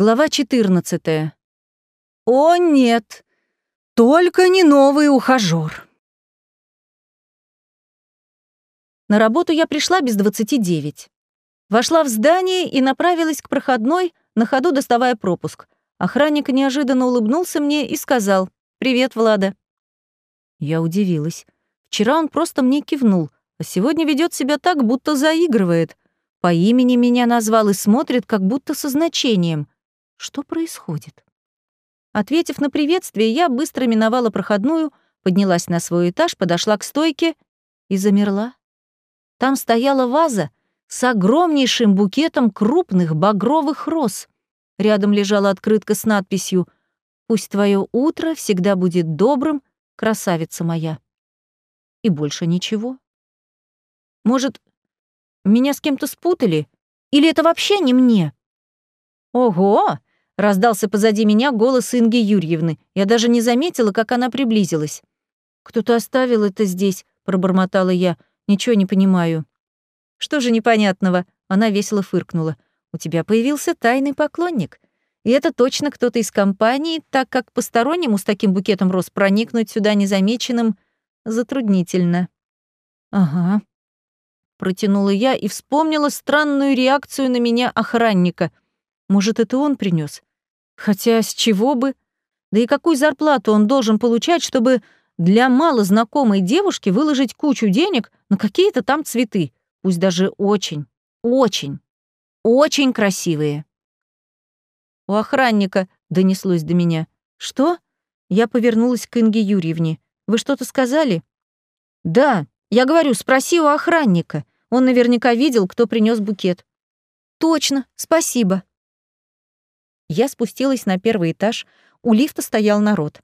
Глава 14. О нет, только не новый ухажёр. На работу я пришла без 29. Вошла в здание и направилась к проходной, на ходу доставая пропуск. Охранник неожиданно улыбнулся мне и сказал «Привет, Влада». Я удивилась. Вчера он просто мне кивнул, а сегодня ведет себя так, будто заигрывает. По имени меня назвал и смотрит, как будто со значением — что происходит? Ответив на приветствие, я быстро миновала проходную, поднялась на свой этаж, подошла к стойке и замерла. Там стояла ваза с огромнейшим букетом крупных багровых роз. Рядом лежала открытка с надписью «Пусть твое утро всегда будет добрым, красавица моя». И больше ничего. Может, меня с кем-то спутали? Или это вообще не мне? Ого! Раздался позади меня голос Инги Юрьевны. Я даже не заметила, как она приблизилась. «Кто-то оставил это здесь», — пробормотала я. «Ничего не понимаю». «Что же непонятного?» Она весело фыркнула. «У тебя появился тайный поклонник. И это точно кто-то из компании, так как постороннему с таким букетом роз проникнуть сюда незамеченным затруднительно». «Ага», — протянула я и вспомнила странную реакцию на меня охранника. «Может, это он принес? Хотя с чего бы? Да и какую зарплату он должен получать, чтобы для малознакомой девушки выложить кучу денег на какие-то там цветы, пусть даже очень, очень, очень красивые. У охранника донеслось до меня. Что? Я повернулась к Инге Юрьевне. Вы что-то сказали? Да, я говорю, спроси у охранника. Он наверняка видел, кто принес букет. Точно, спасибо. Я спустилась на первый этаж, у лифта стоял народ.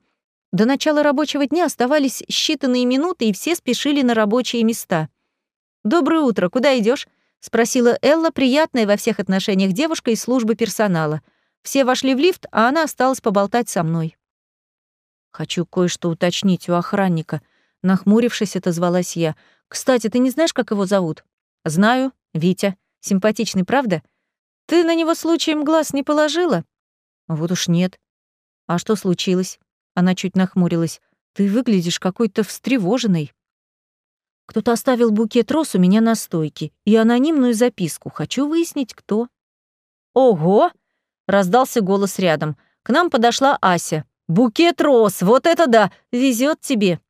До начала рабочего дня оставались считанные минуты, и все спешили на рабочие места. «Доброе утро, куда идешь? спросила Элла, приятная во всех отношениях девушка из службы персонала. Все вошли в лифт, а она осталась поболтать со мной. «Хочу кое-что уточнить у охранника», — нахмурившись, отозвалась я. «Кстати, ты не знаешь, как его зовут?» «Знаю, Витя. Симпатичный, правда? Ты на него случаем глаз не положила?» Вот уж нет. А что случилось? Она чуть нахмурилась. Ты выглядишь какой-то встревоженной. Кто-то оставил букет роз у меня на стойке и анонимную записку. Хочу выяснить, кто. Ого! Раздался голос рядом. К нам подошла Ася. Букет роз, вот это да! Везет тебе.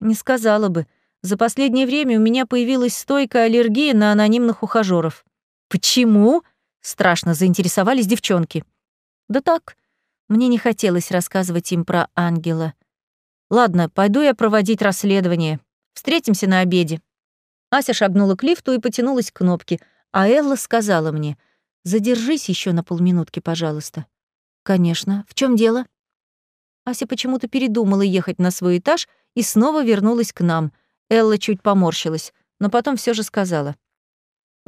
Не сказала бы. За последнее время у меня появилась стойкая аллергия на анонимных ухажёров. Почему? Страшно заинтересовались девчонки. Да так, мне не хотелось рассказывать им про ангела. Ладно, пойду я проводить расследование. Встретимся на обеде. Ася шагнула к лифту и потянулась к кнопке, а Элла сказала мне, «Задержись еще на полминутки, пожалуйста». «Конечно. В чем дело?» Ася почему-то передумала ехать на свой этаж и снова вернулась к нам. Элла чуть поморщилась, но потом все же сказала,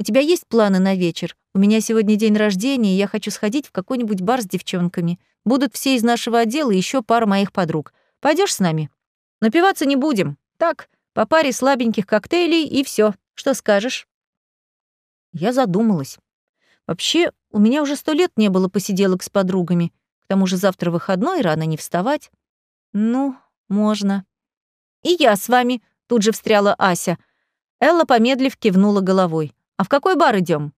«У тебя есть планы на вечер? У меня сегодня день рождения, и я хочу сходить в какой-нибудь бар с девчонками. Будут все из нашего отдела и еще пара моих подруг. Пойдешь с нами? Напиваться не будем. Так, по паре слабеньких коктейлей и все. Что скажешь?» Я задумалась. Вообще, у меня уже сто лет не было посиделок с подругами. К тому же завтра выходной, рано не вставать. Ну, можно. «И я с вами», — тут же встряла Ася. Элла, помедлив, кивнула головой. «А в какой бар идем?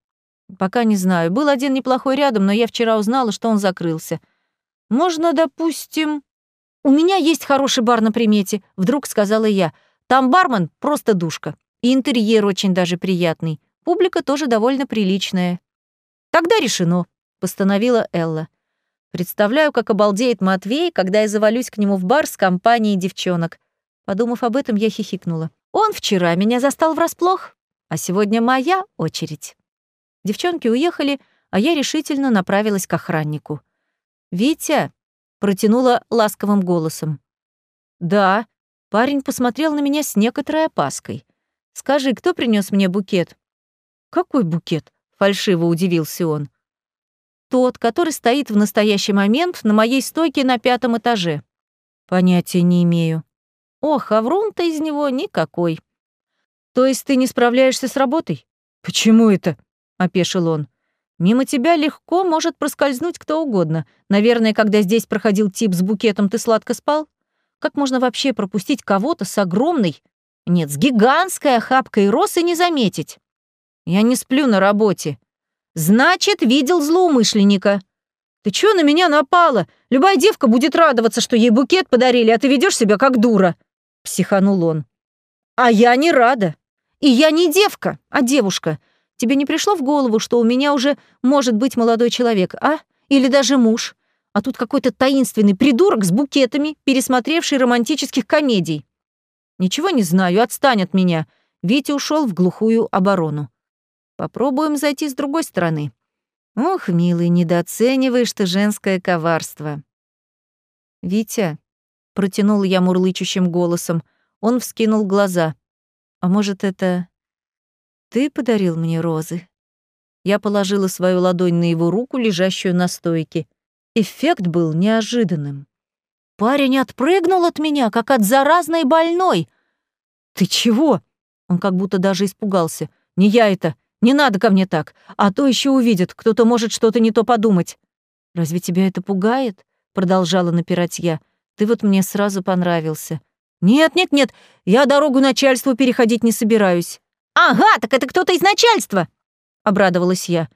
Пока не знаю. Был один неплохой рядом, но я вчера узнала, что он закрылся. Можно, допустим... У меня есть хороший бар на примете, вдруг сказала я. Там бармен просто душка. И интерьер очень даже приятный. Публика тоже довольно приличная. Тогда решено, постановила Элла. Представляю, как обалдеет Матвей, когда я завалюсь к нему в бар с компанией девчонок. Подумав об этом, я хихикнула. Он вчера меня застал врасплох, а сегодня моя очередь. Девчонки уехали, а я решительно направилась к охраннику. «Витя!» — протянула ласковым голосом. «Да». Парень посмотрел на меня с некоторой опаской. «Скажи, кто принес мне букет?» «Какой букет?» — фальшиво удивился он. «Тот, который стоит в настоящий момент на моей стойке на пятом этаже». «Понятия не имею». «Ох, а врун-то из него никакой». «То есть ты не справляешься с работой?» «Почему это?» опешил он. Мимо тебя легко может проскользнуть кто угодно. Наверное, когда здесь проходил тип с букетом, ты сладко спал? Как можно вообще пропустить кого-то с огромной, нет, с гигантской охапкой роз и не заметить? Я не сплю на работе. Значит, видел злоумышленника. Ты чё на меня напала? Любая девка будет радоваться, что ей букет подарили, а ты ведёшь себя как дура. Психанул он. А я не рада. И я не девка, а девушка. Тебе не пришло в голову, что у меня уже может быть молодой человек, а? Или даже муж? А тут какой-то таинственный придурок с букетами, пересмотревший романтических комедий. Ничего не знаю, отстань от меня. Витя ушел в глухую оборону. Попробуем зайти с другой стороны. Ох, милый, недооцениваешь ты женское коварство. Витя, протянул я мурлычущим голосом, он вскинул глаза. А может, это ты подарил мне розы? Я положила свою ладонь на его руку, лежащую на стойке. Эффект был неожиданным. Парень отпрыгнул от меня, как от заразной больной. «Ты чего?» Он как будто даже испугался. «Не я это. Не надо ко мне так. А то еще увидят. Кто-то может что-то не то подумать». «Разве тебя это пугает?» Продолжала напирать я. «Ты вот мне сразу понравился». «Нет, нет, нет. Я дорогу начальству переходить не собираюсь». «Ага, так это кто-то из начальства!» Обрадовалась я.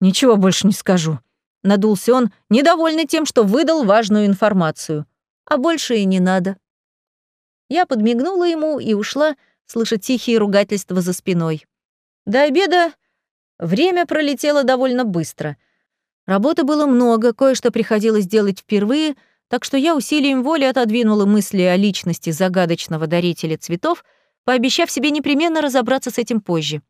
«Ничего больше не скажу». Надулся он, недовольный тем, что выдал важную информацию. А больше и не надо. Я подмигнула ему и ушла, слыша тихие ругательства за спиной. До обеда время пролетело довольно быстро. Работы было много, кое-что приходилось делать впервые, так что я усилием воли отодвинула мысли о личности загадочного дарителя цветов, пообещав себе непременно разобраться с этим позже.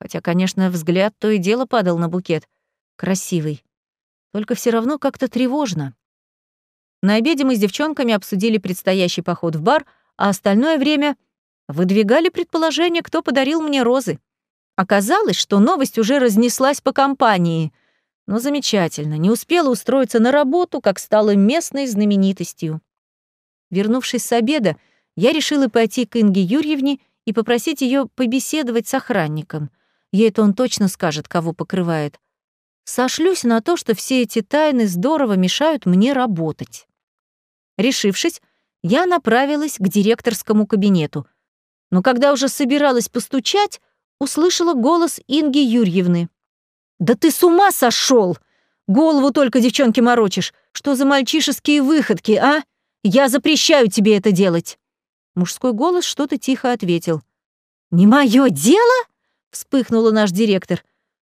Хотя, конечно, взгляд то и дело падал на букет. Красивый. Только все равно как-то тревожно. На обеде мы с девчонками обсудили предстоящий поход в бар, а остальное время выдвигали предположение, кто подарил мне розы. Оказалось, что новость уже разнеслась по компании. Но замечательно, не успела устроиться на работу, как стала местной знаменитостью. Вернувшись с обеда, я решила пойти к Инге Юрьевне и попросить ее побеседовать с охранником. Ей это он точно скажет, кого покрывает. Сошлюсь на то, что все эти тайны здорово мешают мне работать. Решившись, я направилась к директорскому кабинету. Но когда уже собиралась постучать, услышала голос Инги Юрьевны. «Да ты с ума сошел! Голову только девчонки морочишь! Что за мальчишеские выходки, а? Я запрещаю тебе это делать!» Мужской голос что-то тихо ответил. «Не мое дело?» — вспыхнула наш директор.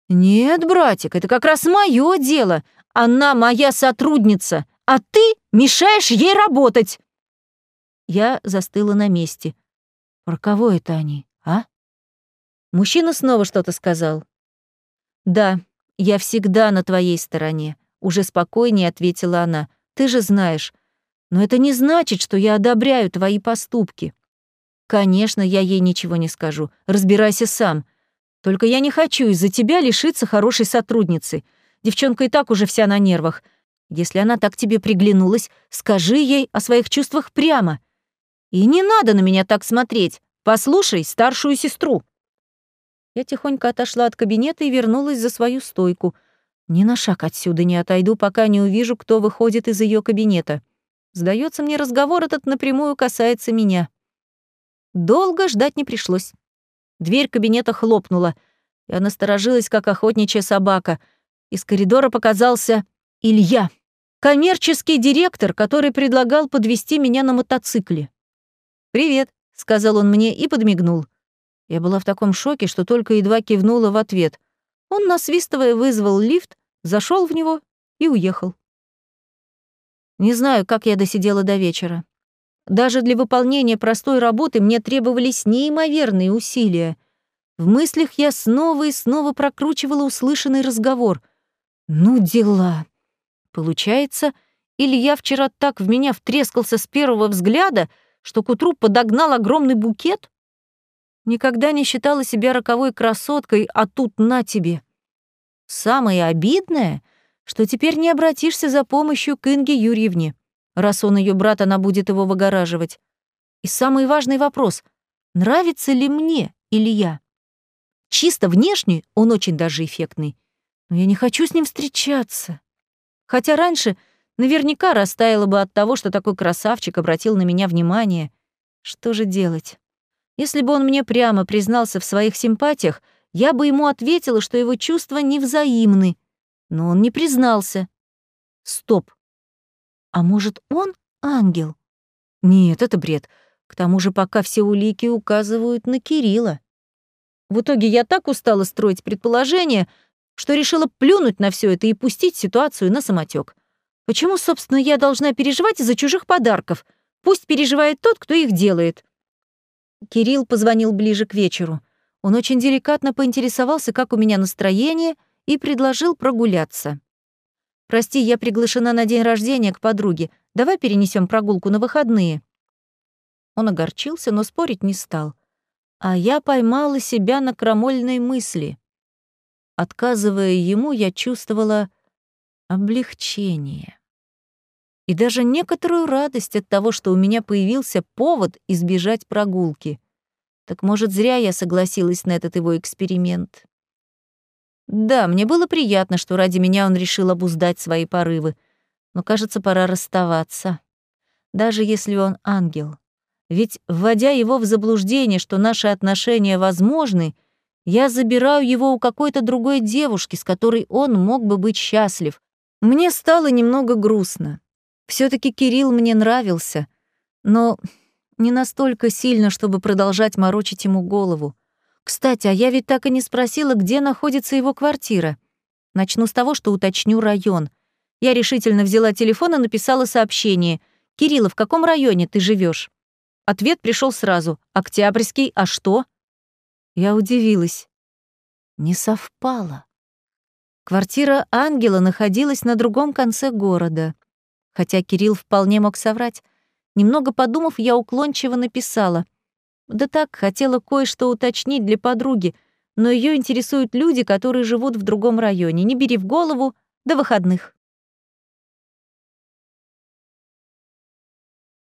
«Нет, братик, это как раз мое дело. Она моя сотрудница, а ты мешаешь ей работать!» Я застыла на месте. «Про кого это они, а?» Мужчина снова что-то сказал. «Да, я всегда на твоей стороне», — уже спокойнее ответила она. «Ты же знаешь. Но это не значит, что я одобряю твои поступки. Конечно, я ей ничего не скажу. Разбирайся сам. Только я не хочу из-за тебя лишиться хорошей сотрудницы. Девчонка и так уже вся на нервах. Если она так тебе приглянулась, скажи ей о своих чувствах прямо. И не надо на меня так смотреть. Послушай старшую сестру. Я тихонько отошла от кабинета и вернулась за свою стойку. Ни на шаг отсюда не отойду, пока не увижу, кто выходит из ее кабинета. Сдается мне, разговор этот напрямую касается меня. Долго ждать не пришлось. Дверь кабинета хлопнула. Я насторожилась, как охотничья собака. Из коридора показался Илья, коммерческий директор, который предлагал подвести меня на мотоцикле. «Привет», — сказал он мне и подмигнул. Я была в таком шоке, что только едва кивнула в ответ. Он, насвистывая, вызвал лифт, зашел в него и уехал. Не знаю, как я досидела до вечера. Даже для выполнения простой работы мне требовались неимоверные усилия. В мыслях я снова и снова прокручивала услышанный разговор. Ну, дела. Получается, или я вчера так в меня втрескался с первого взгляда, что к утру подогнал огромный букет? Никогда не считала себя роковой красоткой, а тут на тебе. Самое обидное — что теперь не обратишься за помощью к Инге Юрьевне. Раз он ее брат, она будет его выгораживать. И самый важный вопрос — нравится ли мне Илья? Чисто внешне он очень даже эффектный. Но я не хочу с ним встречаться. Хотя раньше наверняка растаяла бы от того, что такой красавчик обратил на меня внимание. Что же делать? Если бы он мне прямо признался в своих симпатиях, я бы ему ответила, что его чувства невзаимны. Но он не признался. Стоп. А может, он ангел? Нет, это бред. К тому же пока все улики указывают на Кирилла. В итоге я так устала строить предположения, что решила плюнуть на все это и пустить ситуацию на самотек. Почему, собственно, я должна переживать из-за чужих подарков? Пусть переживает тот, кто их делает. Кирилл позвонил ближе к вечеру. Он очень деликатно поинтересовался, как у меня настроение, и предложил прогуляться. «Прости, я приглашена на день рождения к подруге. Давай перенесем прогулку на выходные». Он огорчился, но спорить не стал. А я поймала себя на крамольной мысли. Отказывая ему, я чувствовала облегчение. И даже некоторую радость от того, что у меня появился повод избежать прогулки. Так может, зря я согласилась на этот его эксперимент. Да, мне было приятно, что ради меня он решил обуздать свои порывы, но, кажется, пора расставаться. Даже если он ангел. Ведь, вводя его в заблуждение, что наши отношения возможны, я забираю его у какой-то другой девушки, с которой он мог бы быть счастлив. Мне стало немного грустно. Все таки Кирилл мне нравился, но не настолько сильно, чтобы продолжать морочить ему голову. Кстати, а я ведь так и не спросила, где находится его квартира. Начну с того, что уточню район. Я решительно взяла телефон и написала сообщение. «Кирилла, в каком районе ты живешь? Ответ пришел сразу. «Октябрьский, а что?» Я удивилась. Не совпало. Квартира ангела находилась на другом конце города. Хотя Кирилл вполне мог соврать. Немного подумав, я уклончиво написала. Да так, хотела кое-что уточнить для подруги, но ее интересуют люди, которые живут в другом районе. Не бери в голову, до выходных.